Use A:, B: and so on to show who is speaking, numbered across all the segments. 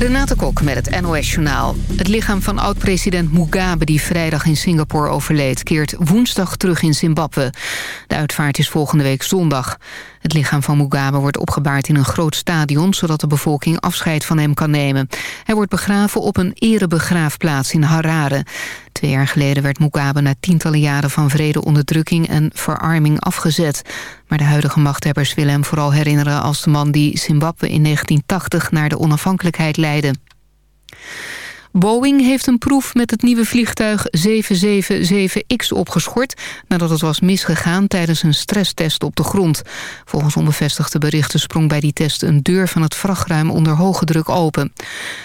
A: Renate Kok met het NOS Journaal. Het lichaam van oud-president Mugabe, die vrijdag in Singapore overleed... keert woensdag terug in Zimbabwe. De uitvaart is volgende week zondag. Het lichaam van Mugabe wordt opgebaard in een groot stadion... zodat de bevolking afscheid van hem kan nemen. Hij wordt begraven op een erebegraafplaats in Harare. Twee jaar geleden werd Mugabe na tientallen jaren van vrede onderdrukking en verarming afgezet. Maar de huidige machthebbers willen hem vooral herinneren als de man die Zimbabwe in 1980 naar de onafhankelijkheid leidde. Boeing heeft een proef met het nieuwe vliegtuig 777X opgeschort... nadat het was misgegaan tijdens een stresstest op de grond. Volgens onbevestigde berichten sprong bij die test een deur van het vrachtruim onder hoge druk open.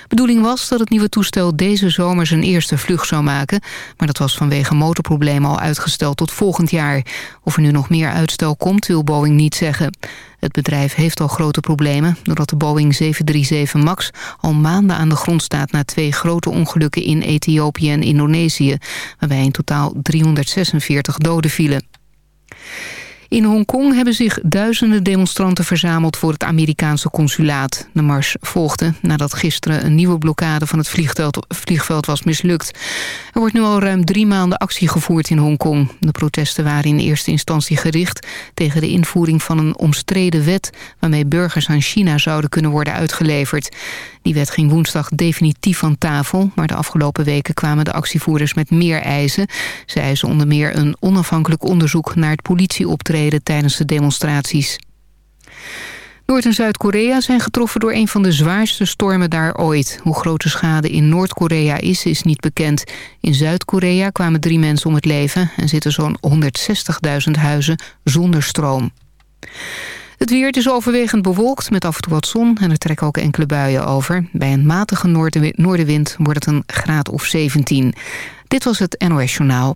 A: Bedoeling was dat het nieuwe toestel deze zomer zijn eerste vlucht zou maken... maar dat was vanwege motorproblemen al uitgesteld tot volgend jaar. Of er nu nog meer uitstel komt, wil Boeing niet zeggen. Het bedrijf heeft al grote problemen... doordat de Boeing 737 MAX al maanden aan de grond staat... na twee grote ongelukken in Ethiopië en Indonesië... waarbij in totaal 346 doden vielen. In Hongkong hebben zich duizenden demonstranten verzameld voor het Amerikaanse consulaat. De mars volgde nadat gisteren een nieuwe blokkade van het vliegveld, was mislukt. Er wordt nu al ruim drie maanden actie gevoerd in Hongkong. De protesten waren in eerste instantie gericht tegen de invoering van een omstreden wet... waarmee burgers aan China zouden kunnen worden uitgeleverd. Die wet ging woensdag definitief van tafel... maar de afgelopen weken kwamen de actievoerders met meer eisen. Ze eisen onder meer een onafhankelijk onderzoek naar het politieoptreden tijdens de demonstraties. Noord- en Zuid-Korea zijn getroffen door een van de zwaarste stormen daar ooit. Hoe groot de schade in Noord-Korea is, is niet bekend. In Zuid-Korea kwamen drie mensen om het leven... en zitten zo'n 160.000 huizen zonder stroom. Het weer is overwegend bewolkt met af en toe wat zon... en er trekken ook enkele buien over. Bij een matige noordenwind wordt het een graad of 17. Dit was het NOS Journaal.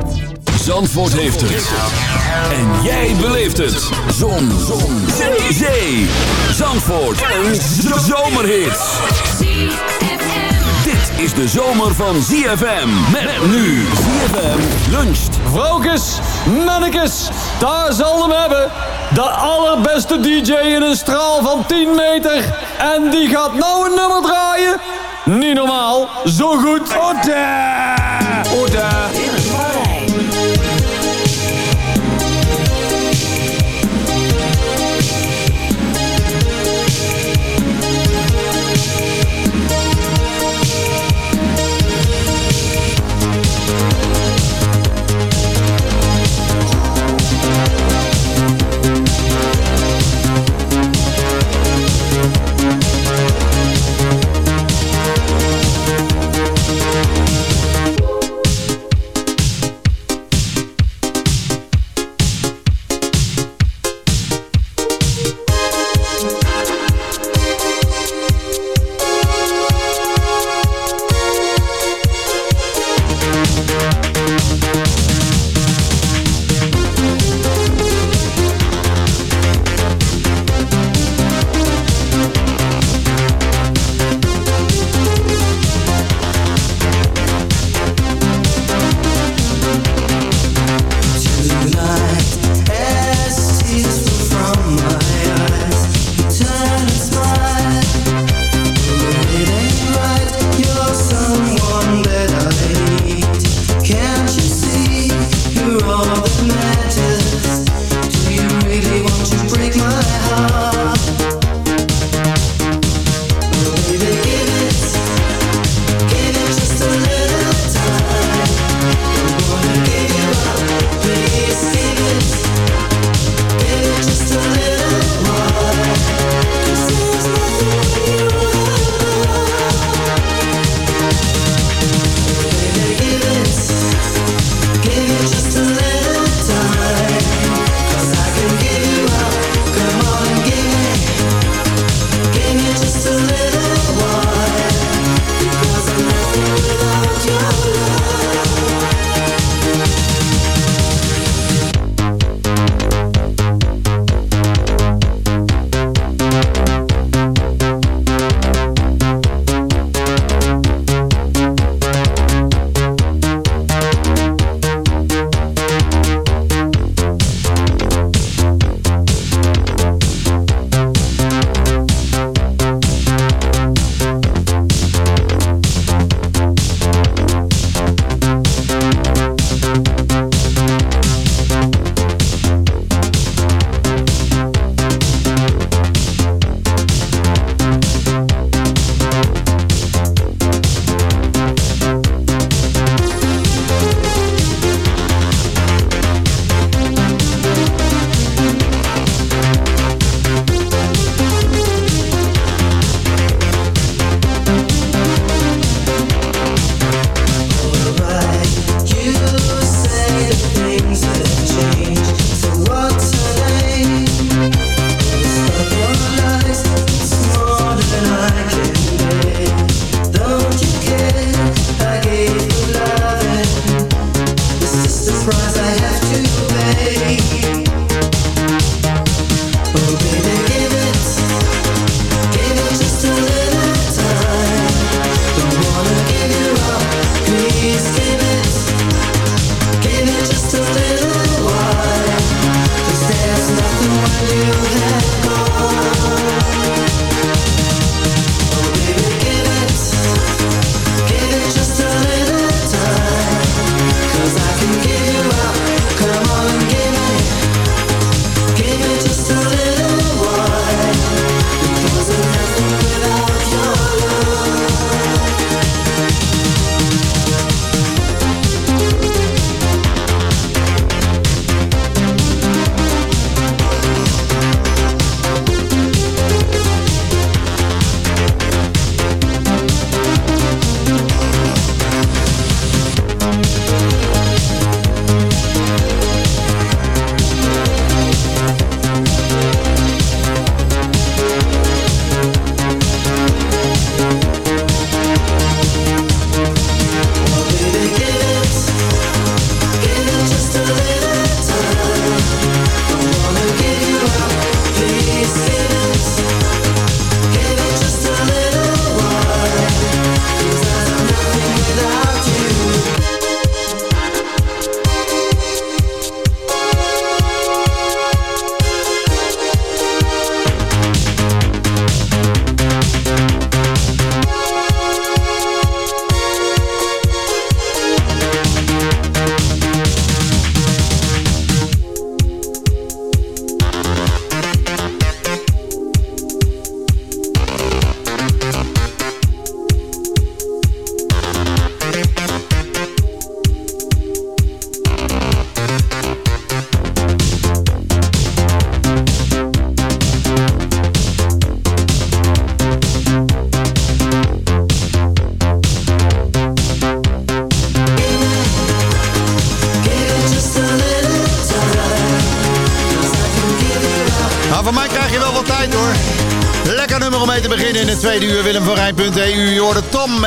B: Zandvoort heeft het. En jij beleeft het. Zon. Zon. Zee. Zee. Zandvoort. Een zomerhit. Dit is de zomer van ZFM. Met nu ZFM luncht.
C: Vrouwkes, mannekes, daar zal hem hebben. De allerbeste DJ in een straal van 10 meter. En die gaat nou een nummer draaien. Niet normaal, zo goed. Ode! Ode!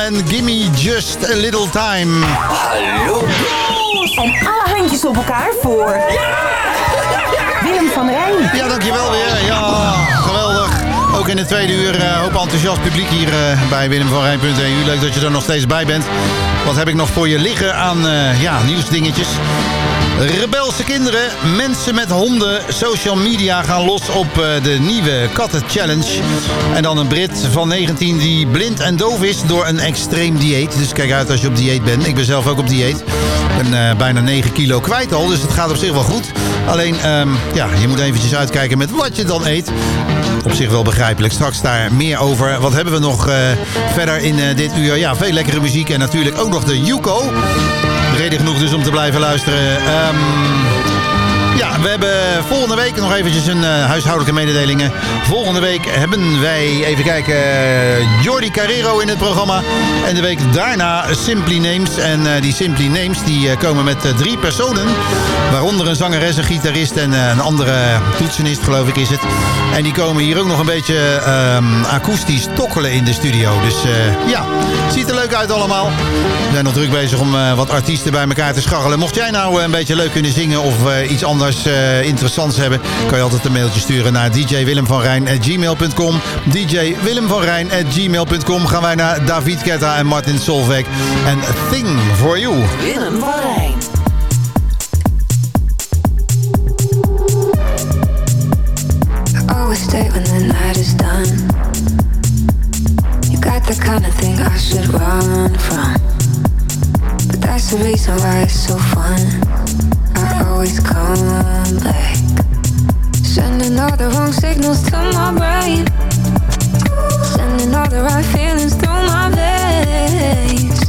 D: En Gimme Just a Little Time.
E: Hallo. En alle handjes op elkaar voor... Willem van Rijn.
D: Ja, dankjewel weer. Ja, geweldig. Ook in het tweede uur uh, hoop enthousiast publiek hier uh, bij Willem van Rijn.eu. Leuk dat je er nog steeds bij bent. Wat heb ik nog voor je liggen aan uh, ja, nieuwsdingetjes? Rebelse kinderen, mensen met honden, social media gaan los op eh, de nieuwe Katten Challenge. En dan een Brit van 19 die blind en doof is door een extreem dieet. Dus kijk uit als je op dieet bent. Ik ben zelf ook op dieet. Ik ben eh, bijna 9 kilo kwijt al, dus het gaat op zich wel goed. Alleen, ehm, ja, je moet eventjes uitkijken met wat je dan eet. Op zich wel begrijpelijk. Straks daar meer over. Wat hebben we nog eh, verder in dit uur? Ja, veel lekkere muziek en natuurlijk ook nog de Yuko. Genoeg dus om te blijven luisteren. Ehm, ja, we hebben volgende week nog eventjes een eh, huishoudelijke mededelingen. Volgende week hebben wij, even kijken, eh, Jordi Carrero in het programma. En de week daarna Simply Names. En eh, die Simply Names die komen met drie personen. Waaronder een zangeres, een gitarist en een andere toetsenist, geloof ik is het. En die komen hier ook nog een beetje ehm, akoestisch tokkelen in de studio. Dus ja, ziet er leuk uit allemaal. We zijn nog druk bezig om wat artiesten bij elkaar te scharrelen. Mocht jij nou een beetje leuk kunnen zingen of iets anders eh, interessants hebben... kan je altijd een mailtje sturen naar djwillemvanrijn.gmail.com djwillemvanrijn.gmail.com Gaan wij naar David Ketta en Martin Solveig en Thing For You.
F: Willem van Rijn.
G: Always stay when the night is done. You got the kind of thing I should run from. But that's the reason why it's so fun. I always come the wrong signals to my brain. Sending all the right feelings through my veins.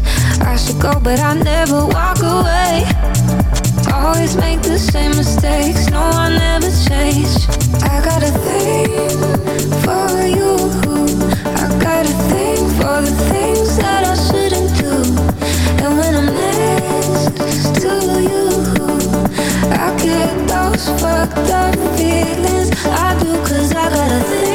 G: I should go, but I never walk away. Always make the same mistakes. No, I never change. I got a thing for you. I got a thing for the things that I get those fucked up feelings. I do, cause I got a thing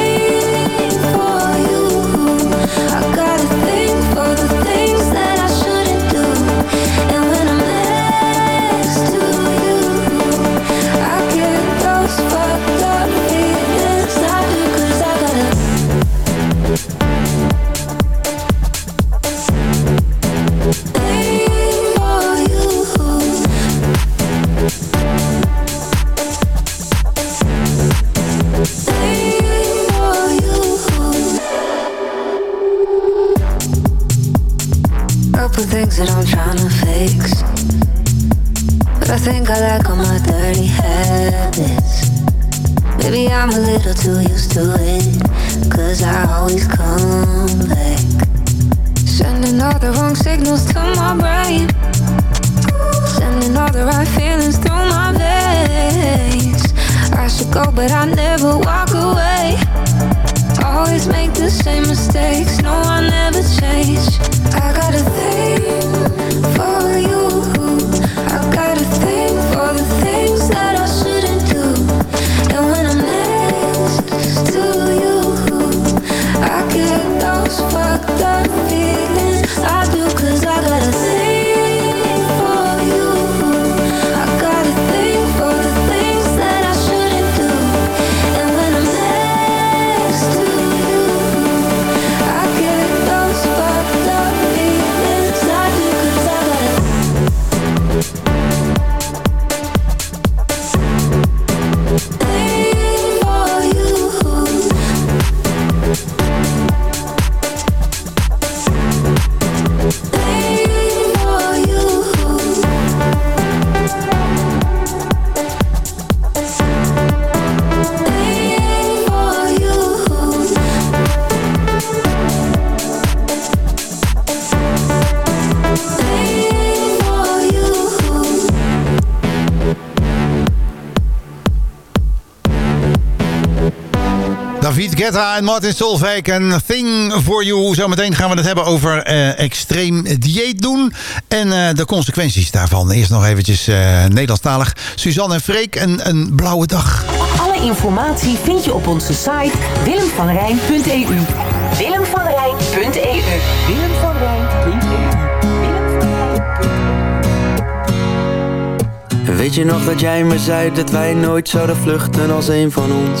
D: David Guetta en Martin Solveig en Thing for You. Zometeen gaan we het hebben over eh, extreem dieet doen. En eh, de consequenties daarvan. Eerst nog eventjes eh, Nederlandstalig. Suzanne en Freek, een, een blauwe dag.
F: Alle informatie vind je op onze site willemvanrijn.eu. Willemvanrijn.eu. Willemvanrijn.eu.
H: Weet je nog dat jij me zei dat wij nooit zouden vluchten als een van ons?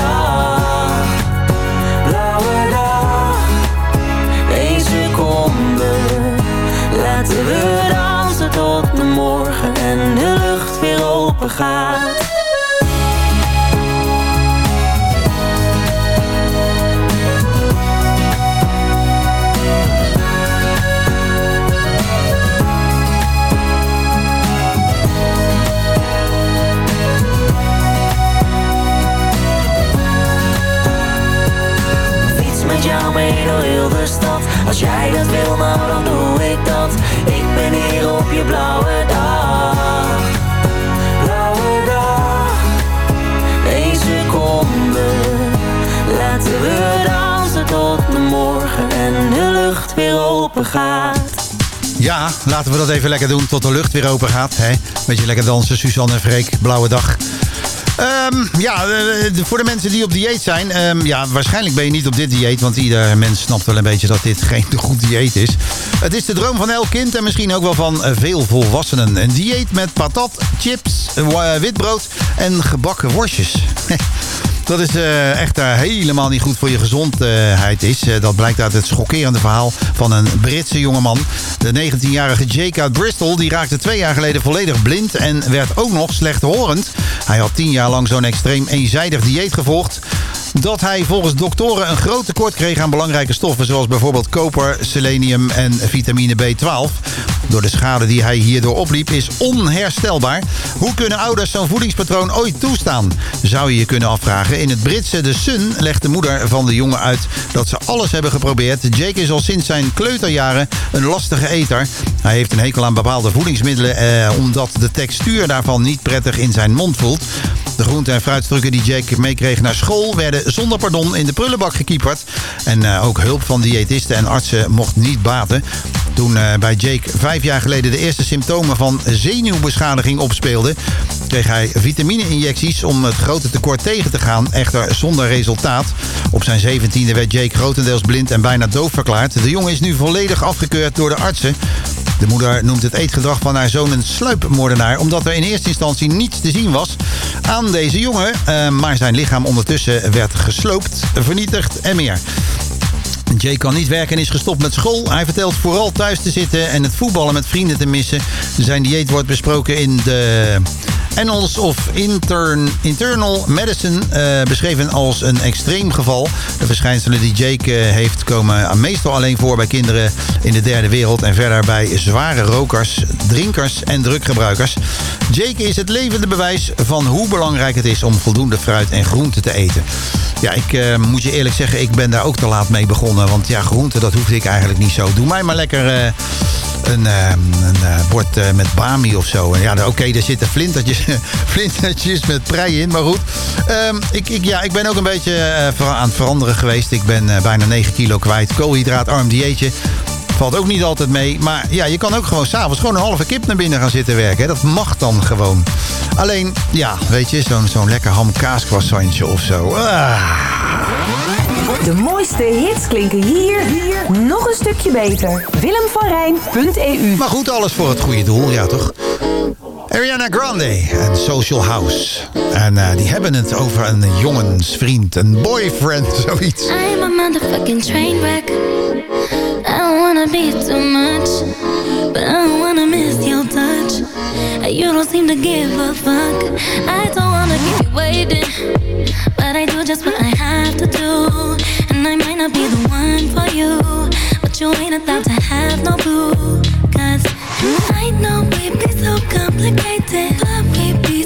I: tot de morgen en de lucht weer open gaat. Jou mee door heel Als jij dat wil, nou dan doe ik dat Ik ben hier op je blauwe dag Blauwe dag Eén seconde Laten we dansen tot de morgen En de lucht weer open gaat
D: Ja, laten we dat even lekker doen tot de lucht weer open gaat. Hè? Beetje lekker dansen, Suzanne en Freek, blauwe dag. Ehm, ja, eh, de- voor de mensen die op dieet zijn. ehm, ja, waarschijnlijk ben je niet op dit dieet. Want ieder mens snapt wel een beetje dat dit geen goed dieet is. Het is de droom van elk kind en misschien ook wel van eh, veel volwassenen. Een dieet met patat, chips, eh, witbrood en gebakken worstjes. Dat is eh, echt eh, helemaal niet goed voor je gezondheid is. Eh, dat blijkt uit het schokkerende verhaal van een Britse jongeman. De 19-jarige Jake uit Bristol die raakte twee jaar geleden volledig blind... en werd ook nog slechthorend. Hij had tien jaar lang zo'n extreem eenzijdig dieet gevolgd... dat hij volgens doktoren een groot tekort kreeg aan belangrijke stoffen... zoals bijvoorbeeld koper, selenium en vitamine B12. Door de schade die hij hierdoor opliep is onherstelbaar. Hoe kunnen ouders zo'n voedingspatroon ooit toestaan? Zou je je kunnen afvragen. In het Britse The Sun legt de moeder van de jongen uit dat ze alles hebben geprobeerd. Jake is al sinds zijn kleuterjaren een lastige eter. Hij heeft een hekel aan bepaalde voedingsmiddelen... Eh, omdat de textuur daarvan niet prettig in zijn mond voelt. De groente- en fruitstukken die Jake meekreeg naar school... werden zonder pardon in de prullenbak gekieperd. En eh, ook hulp van diëtisten en artsen mocht niet baten. Toen eh, bij Jake vijf jaar geleden de eerste symptomen van zenuwbeschadiging opspeelden... kreeg hij vitamine-injecties om het grote tekort tegen te gaan, echter zonder resultaat. Op zijn zeventiende werd Jake grotendeels blind en bijna doof verklaard. De jongen is nu volledig afgekeurd door de artsen. De moeder noemt het eetgedrag van haar zoon een sluipmoordenaar... omdat er in eerste instantie niets te zien was aan deze jongen. eh, maar zijn lichaam ondertussen werd gesloopt, vernietigd en meer. Jay kan niet werken en is gestopt met school. Hij vertelt vooral thuis te zitten en het voetballen met vrienden te missen. Zijn dieet wordt besproken in de Annals of Intern, Internal Medicine. eh, beschreven als een extreem geval. De verschijnselen die Jake eh, heeft komen meestal alleen voor bij kinderen in de derde wereld. En verder bij zware rokers, drinkers en druggebruikers. Jake is het levende bewijs van hoe belangrijk het is om voldoende fruit en groente te eten. Ja, ik eh, moet je eerlijk zeggen, ik ben daar ook te laat mee begonnen. Want ja, groente, dat hoefde ik eigenlijk niet zo. Doe mij maar lekker eh, een, eh, een eh, bord met bami of zo. En ja, oké, daar zitten flintertjes, flintertjes met prei in, maar goed. Ehm, ik, ik, ja, ik ben ook een beetje aan het veranderen geweest. Ik ben bijna 9 kilo kwijt. Koolhydraatarm dieetje. Valt ook niet altijd mee. Maar ja, je kan ook gewoon s'avonds gewoon een halve kip naar binnen gaan zitten werken. Dat mag dan gewoon. Alleen, ja, weet je, zo'n zo'n lekker ham kaas of zo. Ah.
F: De mooiste hits klinken hier, hier nog een stukje beter. Willemvanrijn.eu
D: Maar goed, alles voor het goede doel, ja toch? Ariana Grande en Social House. En eh, die hebben het over een jongensvriend, een boyfriend, zoiets.
J: I'm a motherfucking train wreck. I don't wanna be too much, but I don't wanna miss your touch. You don't seem to give a fuck. I don't wanna keep you waiting, but I do just what I have to do. And I might not be the one for you, but you ain't about to have no boo. Cause I know we be so complicated, but we be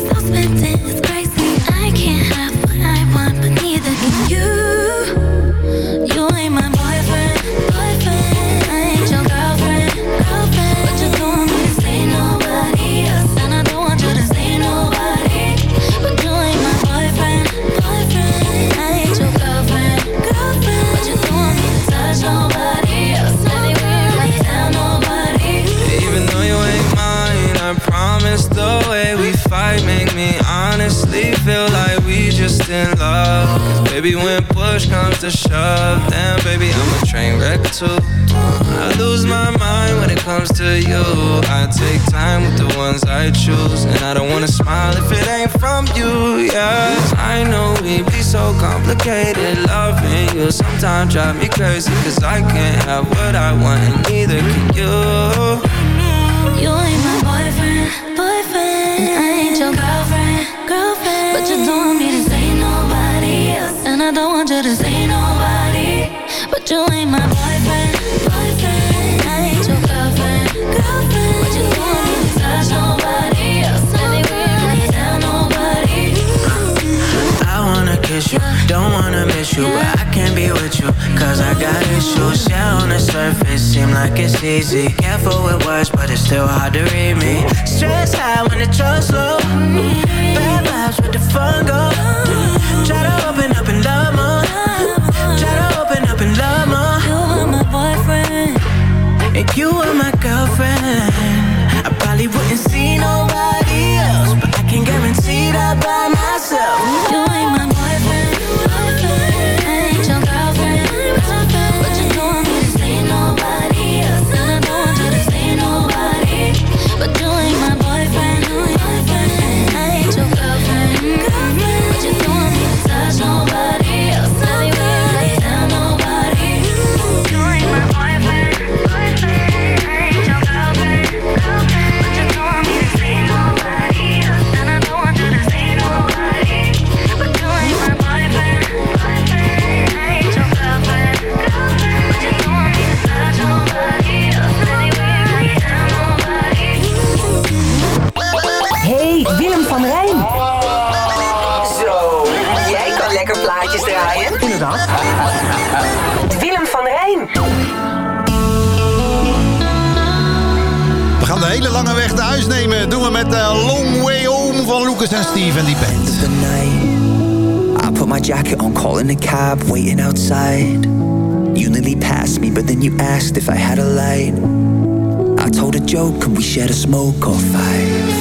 K: push comes to shove, then baby, I'm a train wreck too. I lose my mind when it comes to you. I take time with the ones I choose, and I don't wanna smile if it ain't from you. Yeah, I know we be so complicated. Loving you sometimes drive me crazy, cause I can't have what I want, and neither can you.
J: You ain't my boyfriend. To say nobody. But you ain't my boyfriend, boyfriend. Ain't girlfriend. But you want me to touch nobody else, anywhere, like tell nobody.
K: I wanna kiss you, don't wanna miss you, but I can't be with you, cause I got issues. Yeah, on the surface, seem like it's easy. Careful with words, but it's still hard to read me. Stress high when the trust low. Bad vibes with the fun go. Try to open up and love
J: you are my
K: girlfriend. I probably wouldn't see nobody else, but I can guarantee that by myself.
J: You ain't my
F: Willem van Rijn.
D: We gaan de hele lange weg naar huis nemen. Doen we met de Long Way Home van Lucas en Steve en die band.
H: the night. I put my jacket on, calling a cab, waiting outside. You nearly passed me, but then you asked if I had a light. I told a joke and we shared a smoke or five.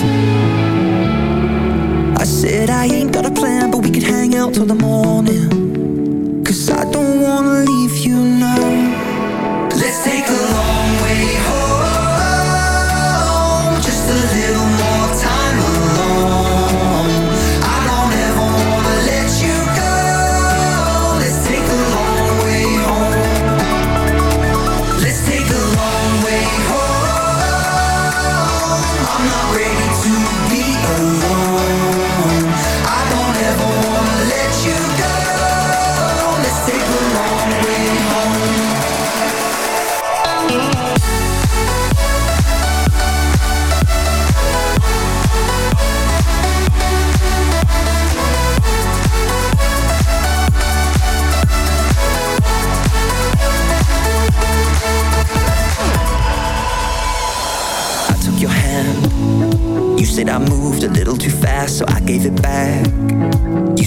H: I said I ain't got a plan, but we could hang out till the morning.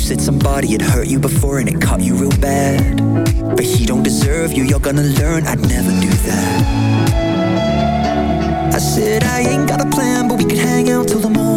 H: Said somebody had hurt you before and it caught you real bad. But he don't deserve you, you're gonna learn I'd never do that. I said I ain't got a plan, but we could hang out till the morning.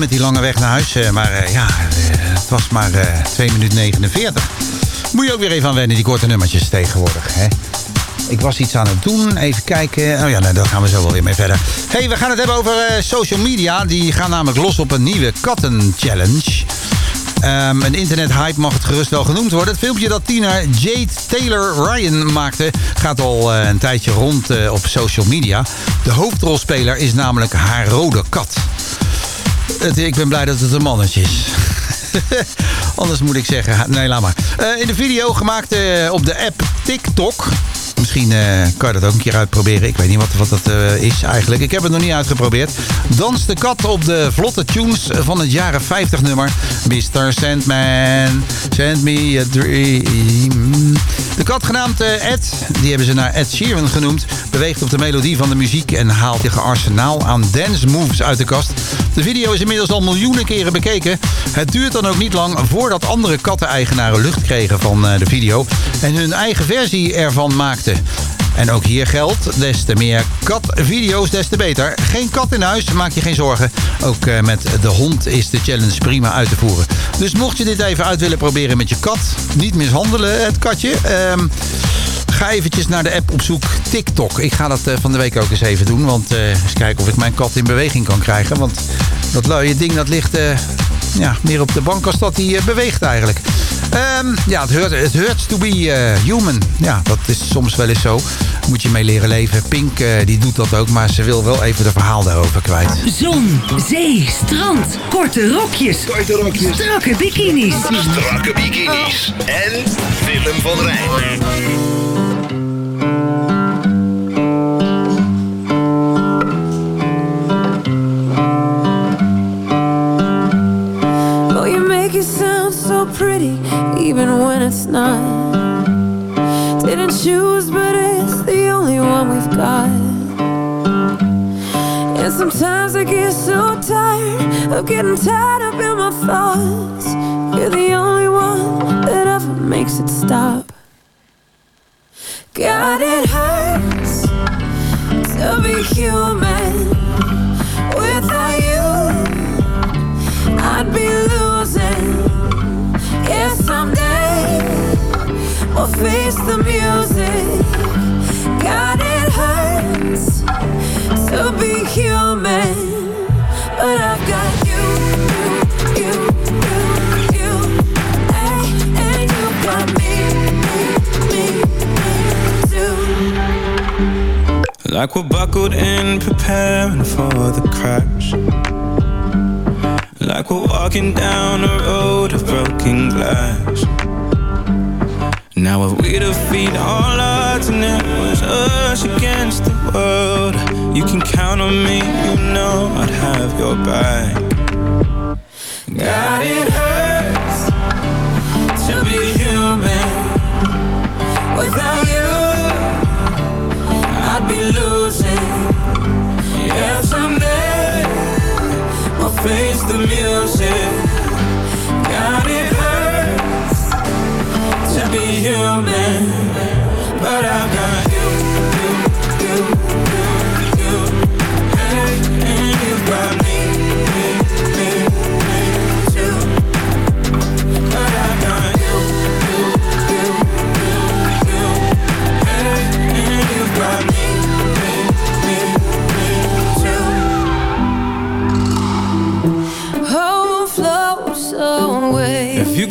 D: Met die lange weg naar huis. eh, Maar eh, ja, eh, het was maar eh 2 minuten 49. Moet je ook weer even aan wennen, die korte nummertjes tegenwoordig. Hè? Ik was iets aan het doen. Even kijken. Oh ja, nou, daar gaan we zo wel weer mee verder. hey, we gaan het hebben over social media. Die gaan namelijk los op een nieuwe katten-challenge. Ehm, een internethype mag het gerust wel genoemd worden. Het filmpje dat tiener Jade Taylor Ryan maakte... gaat al een tijdje rond op social media. De hoofdrolspeler is namelijk haar rode kat. Ik ben blij dat het een mannetje is. Anders moet ik zeggen, nee, laat maar. Eh, in de video gemaakt eh, op de app TikTok... Misschien eh, kan je dat ook een keer uitproberen. Ik weet niet wat, wat dat is eigenlijk. Ik heb het nog niet uitgeprobeerd. Danst de kat op de vlotte tunes van het jaren 50 nummer. Mr. Sandman, send me a dream. De kat genaamd Ed, die hebben ze naar Ed Sheeran genoemd... beweegt op de melodie van de muziek... en haalt een arsenaal aan dance moves uit de kast. De video is inmiddels al miljoenen keren bekeken. Het duurt dan ook niet lang voordat andere katteneigenaren lucht kregen van eh, de video... en hun eigen versie ervan maakten. En ook hier geldt, des te meer katvideo's, des te beter. Geen kat in huis, maak je geen zorgen. Ook eh, met de hond is de challenge prima uit te voeren. Dus mocht je dit even uit willen proberen met je kat... niet mishandelen, het katje... ehm, Ga eventjes naar de app op zoek TikTok. Ik ga dat eh, van de week ook eens even doen. Want eh, eens kijken of ik mijn kat in beweging kan krijgen. Want dat luie ding dat ligt eh, ja, meer op de bank als dat hij beweegt eigenlijk. Ehm, ja, het hurts, het hurts to be human. Ja, dat is soms wel eens zo. Moet je mee leren leven. Pink eh, die doet dat ook, maar ze wil wel even de verhaal daarover kwijt.
L: Zon, zee, strand, korte rokjes.
M: Korte rokjes.
L: Strakke bikinis.
M: Strakke bikinis. En Willem van Rijn.
N: Even when it's not. Didn't choose, but it's the only one we've got. And sometimes I get so tired of getting tied up in my thoughts. You're the only one that ever makes it stop. God, it hurts to be human without you. I'd be losing. Face the music. God, it hurts to be human, but I've got you, you, you, you, and you got me, me, me, me too.
K: Like we're buckled in, preparing for the crash. Like we're walking down a road of broken glass. Now if we defeat all odds and it was us against the world, you can count on me, you know I'd have your back. God, it hurts to be human.
N: Without you, I'd be losing. Yeah, someday we'll face the music.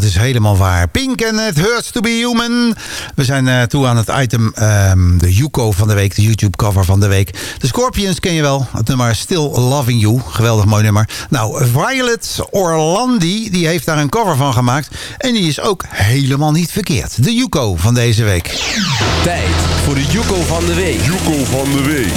D: Dat is helemaal waar. Pink en het Hurts to be Human. We zijn eh, toe aan het item ehm, de Yuko van de week, de YouTube cover van de week. De Scorpions ken je wel, het nummer Still Loving You. Geweldig mooi nummer. Nou, Violet Orlandi, die heeft daar een cover van gemaakt. En die is ook helemaal niet verkeerd. De Yuko van deze week.
O: Tijd voor de Yuko van de week. Yuko van de week.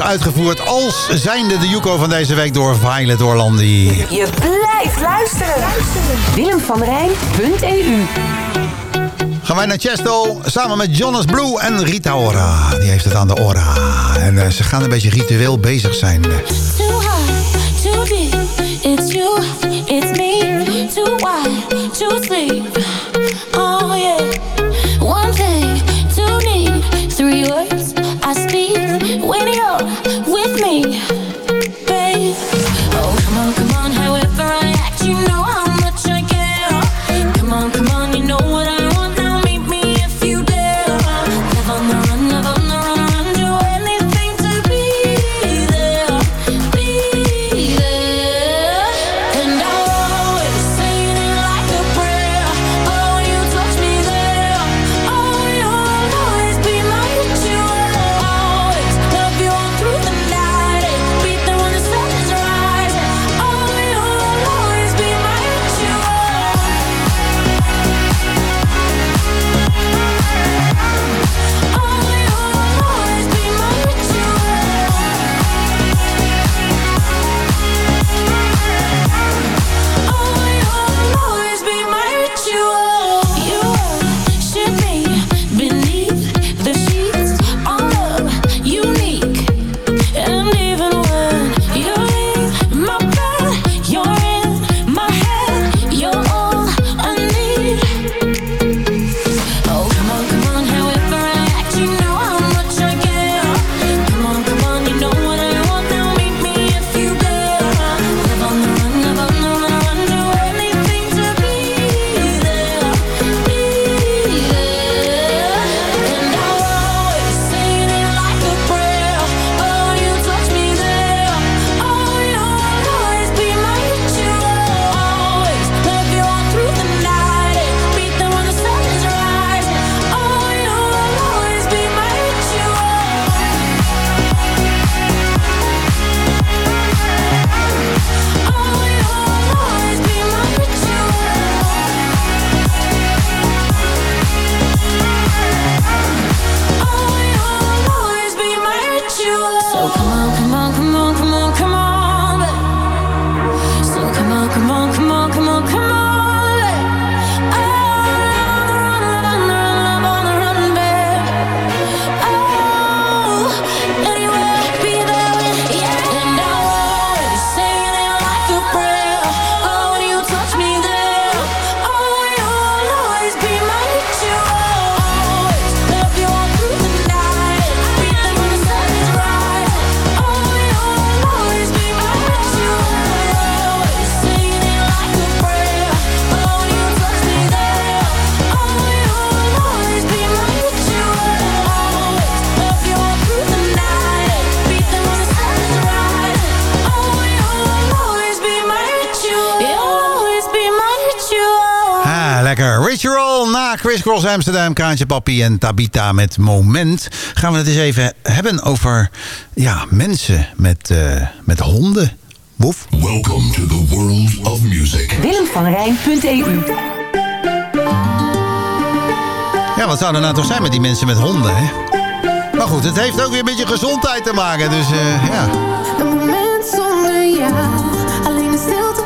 D: Uitgevoerd als zijnde de Yuko van deze week door Violet Orlandi.
F: Je blijft luisteren. Willem van Rijn.eu
D: Gaan wij naar Chesto samen met Jonas Blue en Rita Ora. Die heeft het aan de ora. En eh, ze gaan een beetje ritueel bezig zijn.
J: Too high, too deep. It's you, it's me. Too wide, too sleep.
D: Amsterdam, Kaantje Papi en Tabita met Moment. Gaan we het eens even hebben over ja, mensen met, eh, met honden. Woef.
P: Welcome to the world of music.
F: Willem van Rijn.eu
D: Ja, wat zou er nou toch zijn met die mensen met honden, hè? Maar goed, het heeft ook weer een beetje gezondheid te maken, dus eh, ja.
N: Een moment zonder jou, alleen de stilte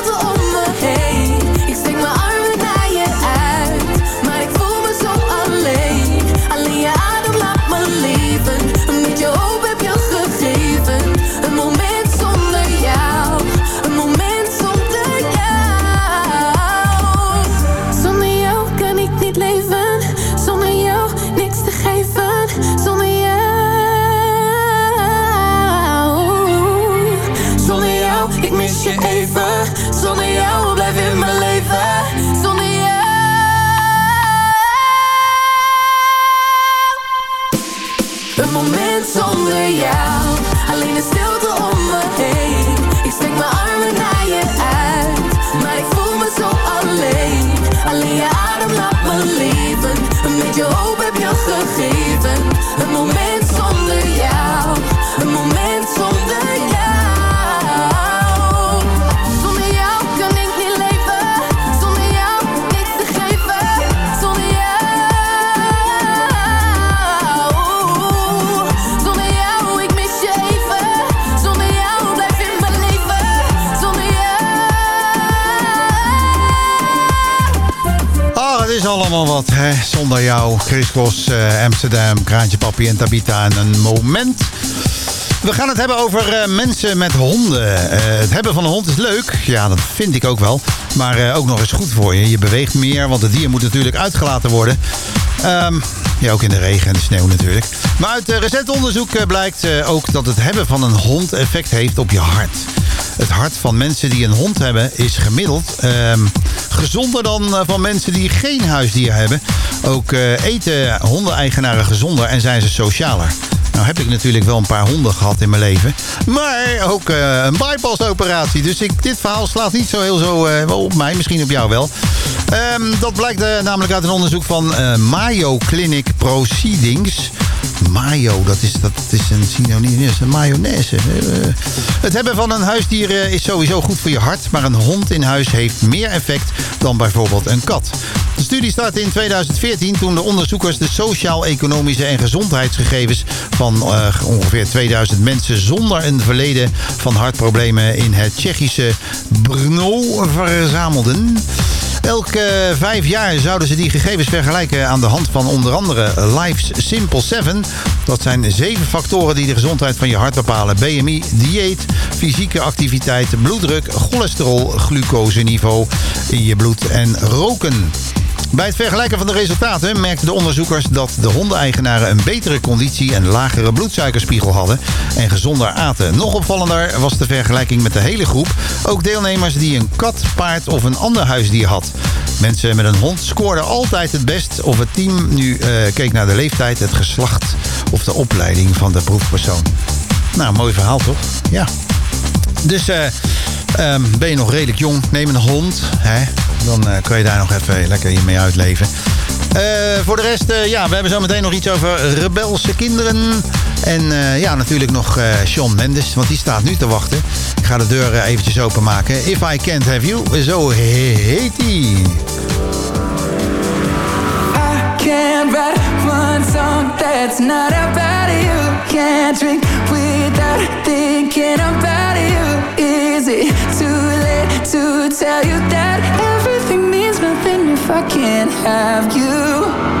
N: heb
D: allemaal wat, hè. Zonder jou, Chris eh, Amsterdam, Kraantje Papi en Tabita en een moment. We gaan het hebben over eh, mensen met honden. Eh, het hebben van een hond is leuk. Ja, dat vind ik ook wel. Maar ook nog eens goed voor je. Je beweegt meer, want het dier moet natuurlijk uitgelaten worden. Ehm, ja, ook in de regen en de sneeuw natuurlijk. Maar uit eh, recent onderzoek eh, blijkt eh, ook dat het hebben van een hond effect heeft op je hart. Het hart van mensen die een hond hebben is gemiddeld ehm, gezonder dan van mensen die geen huisdier hebben. Ook eh, eten hondeneigenaren gezonder en zijn ze socialer. Nou heb ik natuurlijk wel een paar honden gehad in mijn leven. Maar ook eh, een bypass-operatie. Dus ik, dit verhaal slaat niet zo heel zo eh, op mij. Misschien op jou wel. Ehm, dat blijkt eh, namelijk uit een onderzoek van Mayo Clinic Proceedings. Mayo, dat is, dat is een synoniem, is een mayonaise. Eh, het hebben van een huisdier eh, is sowieso goed voor je hart, maar een hond in huis heeft meer effect dan bijvoorbeeld een kat. De studie startte in 2014 toen de onderzoekers de sociaal-economische en gezondheidsgegevens van eh, ongeveer 2000 mensen zonder een verleden van hartproblemen in het Tsjechische Brno verzamelden. Elke vijf jaar zouden ze die gegevens vergelijken aan de hand van onder andere Life's Simple 7. Dat zijn zeven factoren die de gezondheid van je hart bepalen. BMI, dieet, fysieke activiteit, bloeddruk, cholesterol, glucoseniveau in je bloed en roken. Bij het vergelijken van de resultaten merkten de onderzoekers dat de hondeneigenaren een betere conditie en lagere bloedsuikerspiegel hadden en gezonder aten. Nog opvallender was de vergelijking met de hele groep. Ook deelnemers die een kat, paard of een ander huisdier had. Mensen met een hond scoorden altijd het best of het team nu eh, keek naar de leeftijd, het geslacht of de opleiding van de proefpersoon. Nou, mooi verhaal toch? Ja. Dus eh, ehm, ben je nog redelijk jong, neem een hond. Hè? Dan eh, kan je daar nog even lekker je mee uitleven. Eh, voor de rest, eh, ja, we hebben zo meteen nog iets over rebelse kinderen. En ja, natuurlijk nog Sean Mendes, want die staat nu te wachten. Ik ga de deur eventjes openmaken. If I Can't Have You, zo heet hij.
Q: I can't write one song that's not about you. Can't drink without thinking about you. It too late to tell you that everything means nothing if I can't have you?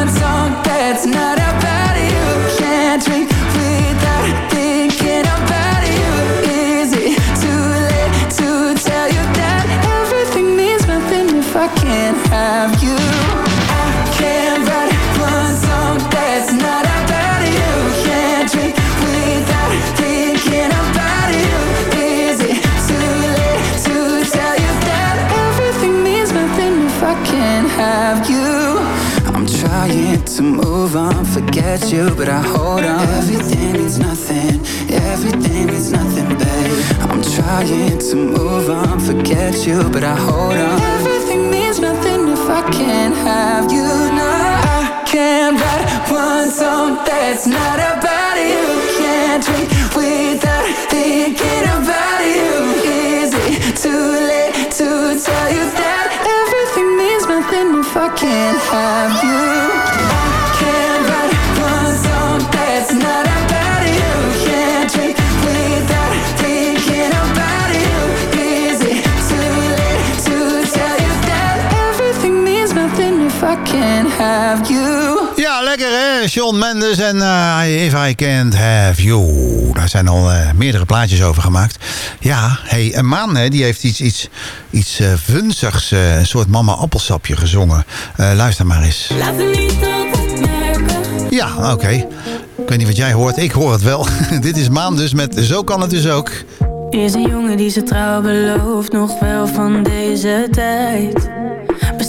Q: Have you? Can't drink with thinking about you. Is it too late to tell you that everything means nothing if I can't forget you, but I hold on. Everything means nothing, everything means nothing, babe. I'm trying to move on, forget you, but I hold on. Everything means nothing if I can't have you. No, I can't write one song that's not about you. Can't drink
D: hè? Shawn Mendes en uh, If I Can't Have You. Daar zijn al eh, meerdere plaatjes over gemaakt. Ja, hey, een man hè, die heeft iets, iets, iets eh, vunzigs, eh, een soort mama appelsapje gezongen. Eh, luister maar eens.
R: Laat het niet.
D: Ja, oké. Ik weet niet wat jij hoort, ik hoor het wel. Dit is Maan dus met Zo kan het dus ook.
N: Is een jongen die zijn trouw belooft, nog wel van deze tijd.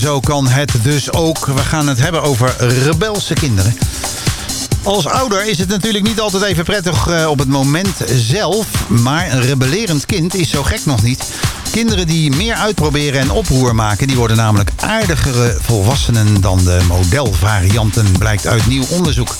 N: Zo kan het dus ook.
D: We gaan het hebben over rebelse kinderen. Als ouder is het natuurlijk niet altijd even prettig eh, op het moment zelf. Maar een rebellerend kind is zo gek nog niet. Kinderen die meer uitproberen en oproer maken... die worden namelijk aardigere volwassenen dan de modelvarianten... blijkt uit nieuw onderzoek.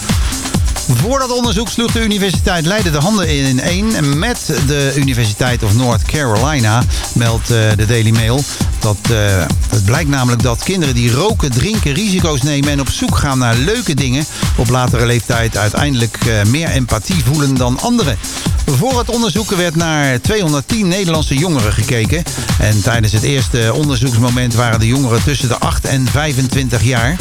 D: Voor dat onderzoek sloeg de Universiteit Leiden de handen in één met de Universiteit of North Carolina, meldt eh, de Daily Mail. Dat, eh, het blijkt namelijk dat kinderen die roken, drinken, risico's nemen en op zoek gaan naar leuke dingen op latere leeftijd uiteindelijk eh, meer empathie voelen dan anderen. Voor het onderzoek werd naar 210 Nederlandse jongeren gekeken. En tijdens het eerste onderzoeksmoment waren de jongeren tussen de 8 en 25 jaar.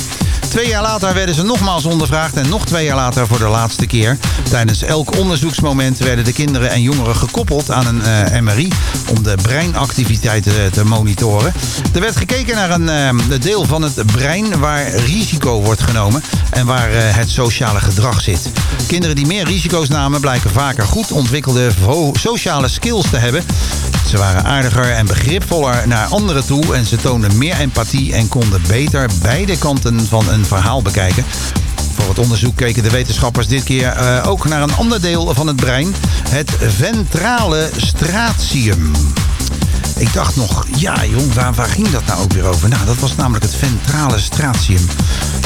D: Twee jaar later werden ze nogmaals ondervraagd en nog twee jaar later voor de laatste keer. Tijdens elk onderzoeksmoment werden de kinderen en jongeren gekoppeld aan een eh, MRI om de breinactiviteiten te monitoren. Er werd gekeken naar een eh, deel van het brein waar risico wordt genomen en waar eh, het sociale gedrag zit. Kinderen die meer risico's namen blijken vaker goed ontwikkelde sociale skills te hebben. Ze waren aardiger en begripvoller naar anderen toe en ze toonden meer empathie en konden beter beide kanten van een verhaal bekijken. Voor het onderzoek keken de wetenschappers dit keer eh, ook naar een ander deel van het brein, het ventrale stratium. Ik dacht nog, ja jong, waar, ging dat nou ook weer over? Nou, dat was namelijk het ventrale stratium.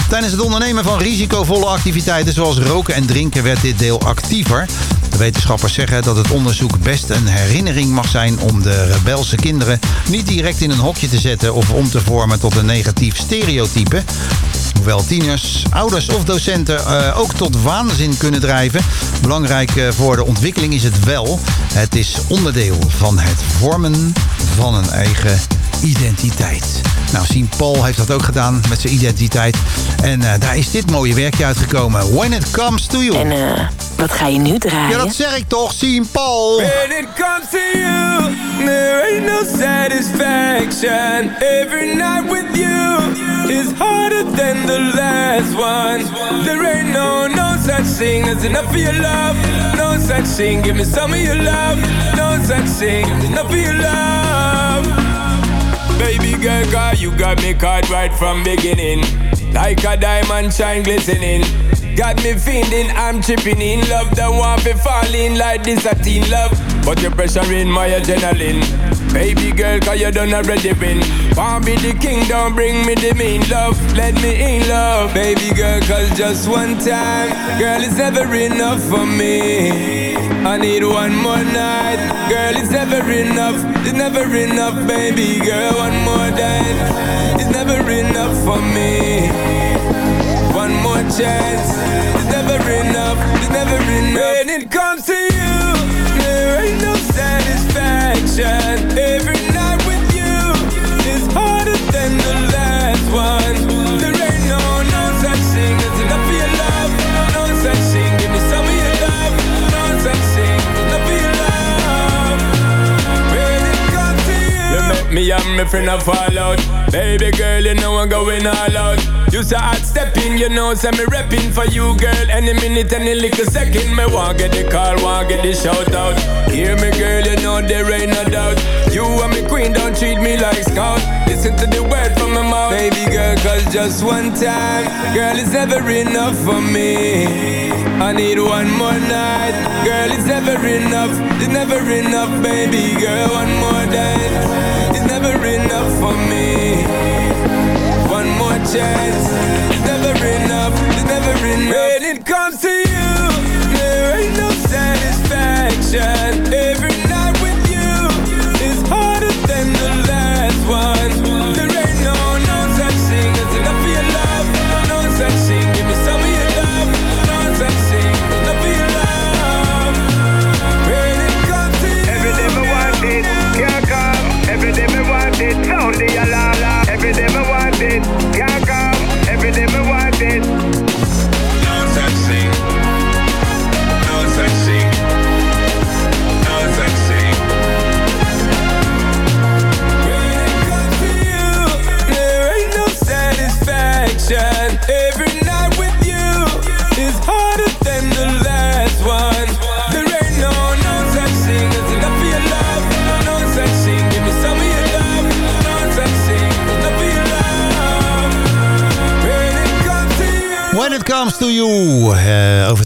D: Tijdens het ondernemen van risicovolle activiteiten zoals roken en drinken werd dit deel actiever. De wetenschappers zeggen dat het onderzoek best een herinnering mag zijn om de rebelse kinderen niet direct in een hokje te zetten of om te vormen tot een negatief stereotype. Hoewel tieners, ouders of docenten eh, ook tot waanzin kunnen drijven. Belangrijk eh, voor de ontwikkeling is het wel. Het is onderdeel van het vormen van een eigen identiteit. Nou, Sien Paul heeft dat ook gedaan met zijn identiteit. En eh, daar is dit mooie werkje uitgekomen. When it comes to you.
F: En eh, wat ga je nu draaien?
D: Ja, dat zeg ik toch, Sien Paul.
K: When it comes to you, there ain't no satisfaction. Every night with you is harder than the last one. There ain't no, no such thing as enough of your love. No such thing, give me some of your love. No such thing, enough of your love. Baby girl, girl, you got me caught right from beginning. Like a diamond shine glistening. Got me feeling I'm tripping in love. Don't want to fall in like this a teen love. But you're pressuring my adrenaline. Baby girl, cause you done already win. Want be the king, don't bring me the mean love. Let me in love. Baby girl, cause just one time. Girl, it's never enough for me. I need one more night. Girl, it's never enough. It's never enough, baby girl. One more night. It's never enough for me. One more chance. It's never enough. It's never enough. When it comes satisfaction. Every me and my friend a fall out. Baby girl, you know I'm going all out. You say hot stepping, you know, say me repping for you, girl. Any minute, any little second, me want get the call, want get the shout out. Hear me, girl, you know there ain't no doubt. You and me queen, don't treat me like scout. Listen to the word from my mouth, baby girl, cause just one time, girl, it's never enough for me. I need one more night, girl, it's never enough, it's never enough, baby girl, one more night, it's never enough for me. One more chance, it's never enough, it's never enough.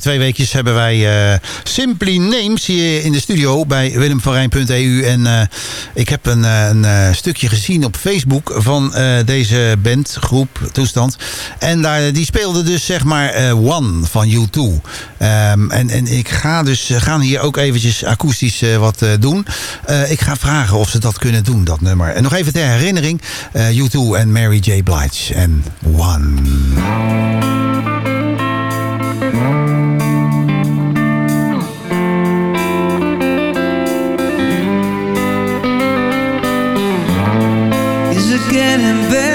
D: Twee weekjes hebben wij eh, Simply Names hier in de studio bij willemvanrijn.eu. En eh, ik heb een, eh, een stukje gezien op Facebook van deze band, groep, toestand. En daar, die speelde dus zeg maar One van U2. Ehm, en, en ik ga dus gaan hier ook eventjes akoestisch wat doen. Ik ga vragen of ze dat kunnen doen, dat nummer. En nog even ter herinnering, eh, U2 en Mary J. Blige en One.
E: Getting better?